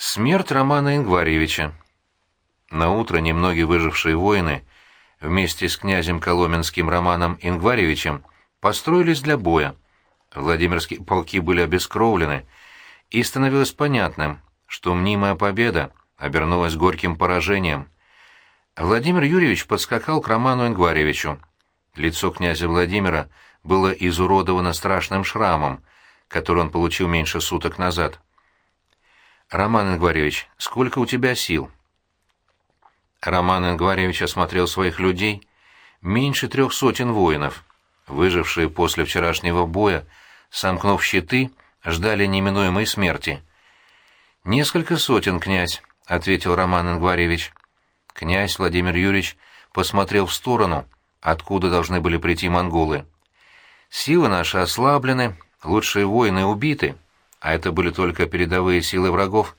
Смерть Романа Ингварьевича. На утро немногие выжившие воины вместе с князем Коломенским Романом Ингварьевичем построились для боя. Владимирские полки были обескровлены, и становилось понятным, что мнимая победа обернулась горьким поражением. Владимир Юрьевич подскакал к Роману Ингварьевичу. Лицо князя Владимира было изуродовано страшным шрамом, который он получил меньше суток назад. «Роман Ингваревич, сколько у тебя сил?» Роман Ингваревич осмотрел своих людей. Меньше трех сотен воинов, выжившие после вчерашнего боя, сомкнув щиты, ждали неминуемой смерти. «Несколько сотен, князь», — ответил Роман Ингваревич. Князь Владимир Юрьевич посмотрел в сторону, откуда должны были прийти монголы. «Силы наши ослаблены, лучшие воины убиты» а это были только передовые силы врагов.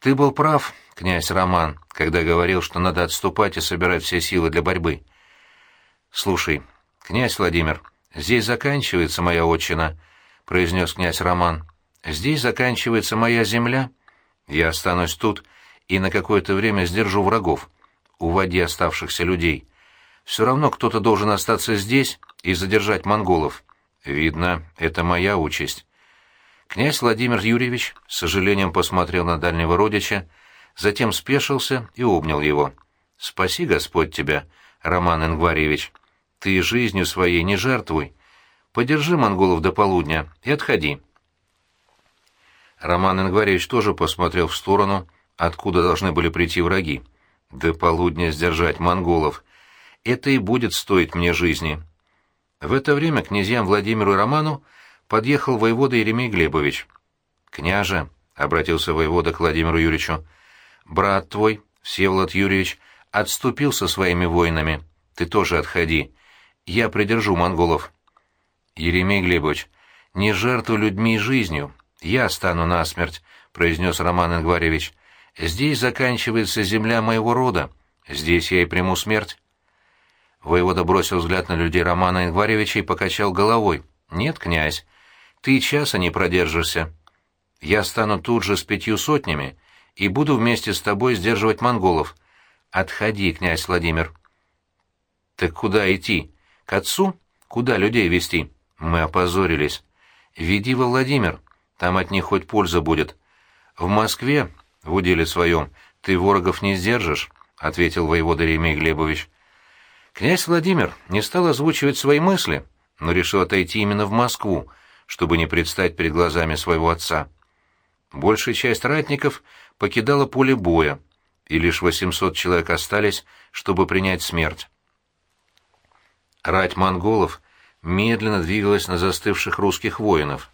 Ты был прав, князь Роман, когда говорил, что надо отступать и собирать все силы для борьбы. Слушай, князь Владимир, здесь заканчивается моя отчина, произнес князь Роман. Здесь заканчивается моя земля. Я останусь тут и на какое-то время сдержу врагов. Уводи оставшихся людей. Все равно кто-то должен остаться здесь и задержать монголов. Видно, это моя участь. Князь Владимир Юрьевич с сожалением посмотрел на дальнего родича, затем спешился и обнял его. «Спаси Господь тебя, Роман Ингваревич. Ты жизнью своей не жертвуй. Подержи монголов до полудня и отходи». Роман Ингваревич тоже посмотрел в сторону, откуда должны были прийти враги. «До полудня сдержать монголов. Это и будет стоить мне жизни». В это время князьям Владимиру и Роману подъехал воевода Еремей Глебович. «Княже», — обратился воевода к Владимиру Юрьевичу, — «брат твой, Всеволод Юрьевич, отступил со своими воинами. Ты тоже отходи. Я придержу монголов». «Еремей Глебович, не жертвуй людьми и жизнью. Я стану насмерть», — произнес Роман Ингваревич. «Здесь заканчивается земля моего рода. Здесь я и приму смерть». Воевода бросил взгляд на людей Романа Ингваревича и покачал головой. «Нет, князь, ты часа не продержишься. Я стану тут же с пятью сотнями и буду вместе с тобой сдерживать монголов. Отходи, князь Владимир. Так куда идти? К отцу? Куда людей вести? Мы опозорились. Веди во Владимир, там от них хоть польза будет. В Москве, в уделе своем, ты ворогов не сдержишь, — ответил воевода Ремей Глебович. Князь Владимир не стал озвучивать свои мысли, но решил отойти именно в Москву, чтобы не предстать перед глазами своего отца. Большая часть ратников покидала поле боя, и лишь 800 человек остались, чтобы принять смерть. Рать монголов медленно двигалась на застывших русских воинов.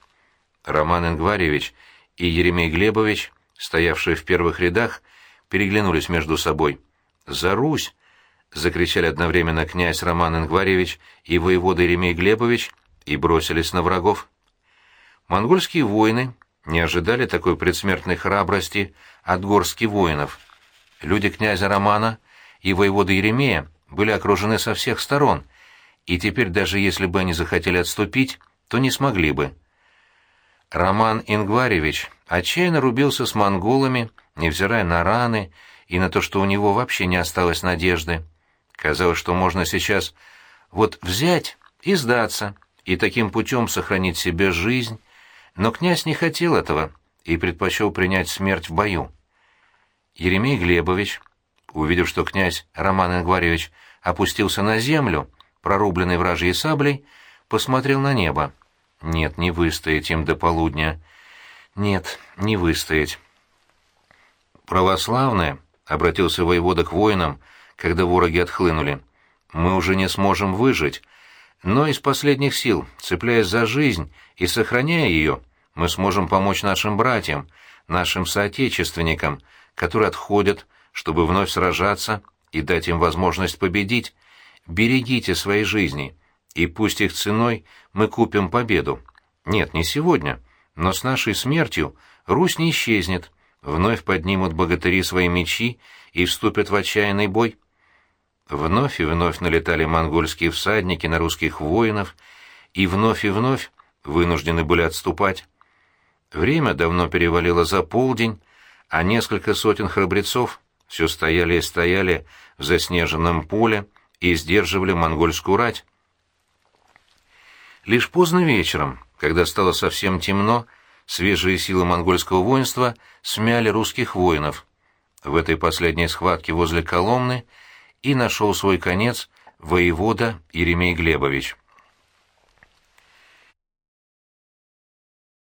Роман Ингваревич и Еремей Глебович, стоявшие в первых рядах, переглянулись между собой. «За Русь!» — закричали одновременно князь Роман Ингваревич и воевода Еремей Глебович и бросились на врагов. Монгольские воины не ожидали такой предсмертной храбрости от горских воинов. Люди князя Романа и воевода Еремея были окружены со всех сторон, и теперь даже если бы они захотели отступить, то не смогли бы. Роман Ингваревич отчаянно рубился с монголами, невзирая на раны и на то, что у него вообще не осталось надежды. Казалось, что можно сейчас вот взять и сдаться, и таким путем сохранить себе жизнь, но князь не хотел этого и предпочел принять смерть в бою. Еремей Глебович, увидев, что князь Роман Ингваревич опустился на землю, прорубленный вражьей саблей, посмотрел на небо. Нет, не выстоять им до полудня. Нет, не выстоять. Православные, — обратился воевода к воинам, когда вороги отхлынули, — мы уже не сможем выжить, но из последних сил, цепляясь за жизнь и сохраняя ее, мы сможем помочь нашим братьям, нашим соотечественникам, которые отходят, чтобы вновь сражаться и дать им возможность победить. Берегите свои жизни, и пусть их ценой мы купим победу. Нет, не сегодня, но с нашей смертью Русь не исчезнет, вновь поднимут богатыри свои мечи и вступят в отчаянный бой. Вновь и вновь налетали монгольские всадники на русских воинов, и вновь и вновь вынуждены были отступать. Время давно перевалило за полдень, а несколько сотен храбрецов все стояли и стояли в заснеженном поле и сдерживали монгольскую рать. Лишь поздно вечером, когда стало совсем темно, свежие силы монгольского воинства смяли русских воинов. В этой последней схватке возле Коломны и нашел свой конец воевода Еремей Глебович.